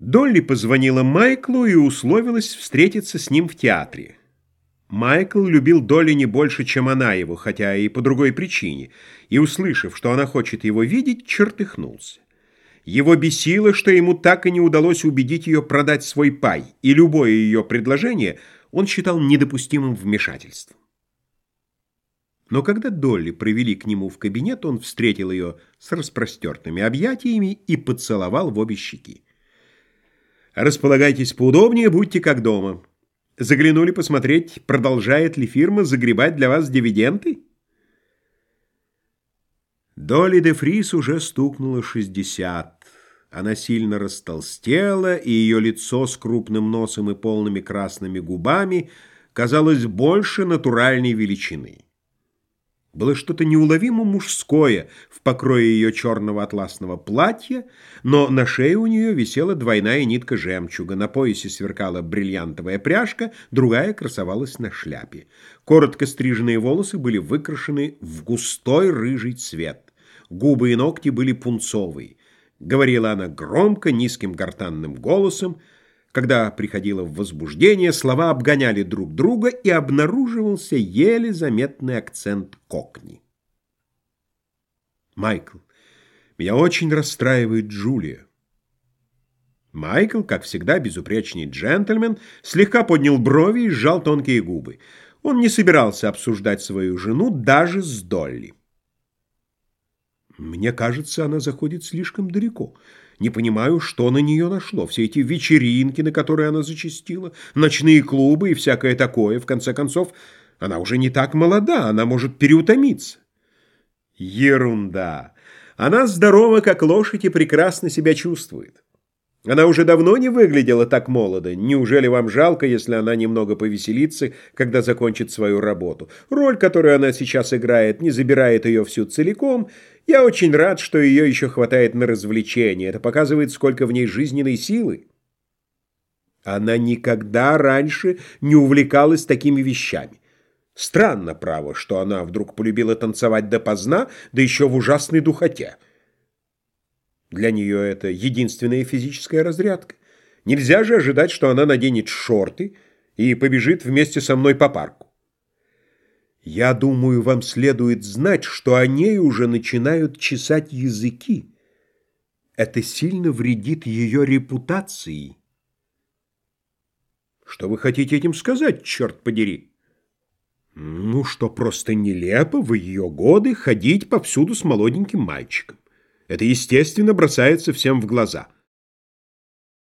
Долли позвонила Майклу и условилась встретиться с ним в театре. Майкл любил Долли не больше, чем она его, хотя и по другой причине, и, услышав, что она хочет его видеть, чертыхнулся. Его бесило, что ему так и не удалось убедить ее продать свой пай, и любое ее предложение он считал недопустимым вмешательством. Но когда Долли провели к нему в кабинет, он встретил ее с распростертыми объятиями и поцеловал в обе щеки. Располагайтесь поудобнее, будьте как дома. Заглянули посмотреть, продолжает ли фирма загребать для вас дивиденды? Долли де Фрис уже стукнуло 60. Она сильно растолстела, и ее лицо с крупным носом и полными красными губами казалось больше натуральной величины. Было что-то неуловимо мужское в покрое ее черного атласного платья, но на шее у нее висела двойная нитка жемчуга, на поясе сверкала бриллиантовая пряжка, другая красовалась на шляпе. Коротко стриженные волосы были выкрашены в густой рыжий цвет. Губы и ногти были пунцовые. Говорила она громко, низким гортанным голосом, когда приходило в возбуждение, слова обгоняли друг друга, и обнаруживался еле заметный акцент кокни. «Майкл, меня очень расстраивает Джулия». Майкл, как всегда безупречный джентльмен, слегка поднял брови и сжал тонкие губы. Он не собирался обсуждать свою жену даже с Долли. «Мне кажется, она заходит слишком далеко». Не понимаю, что на нее нашло. Все эти вечеринки, на которые она зачастила, ночные клубы и всякое такое. В конце концов, она уже не так молода, она может переутомиться. Ерунда. Она здорова, как лошадь, и прекрасно себя чувствует. Она уже давно не выглядела так молодо. Неужели вам жалко, если она немного повеселится, когда закончит свою работу? Роль, которую она сейчас играет, не забирает ее всю целиком. Я очень рад, что ее еще хватает на развлечения. Это показывает, сколько в ней жизненной силы. Она никогда раньше не увлекалась такими вещами. Странно, право, что она вдруг полюбила танцевать допоздна, да еще в ужасной духоте. Для нее это единственная физическая разрядка. Нельзя же ожидать, что она наденет шорты и побежит вместе со мной по парку. Я думаю, вам следует знать, что о ней уже начинают чесать языки. Это сильно вредит ее репутации. Что вы хотите этим сказать, черт подери? Ну, что просто нелепо в ее годы ходить повсюду с молоденьким мальчиком. Это, естественно, бросается всем в глаза.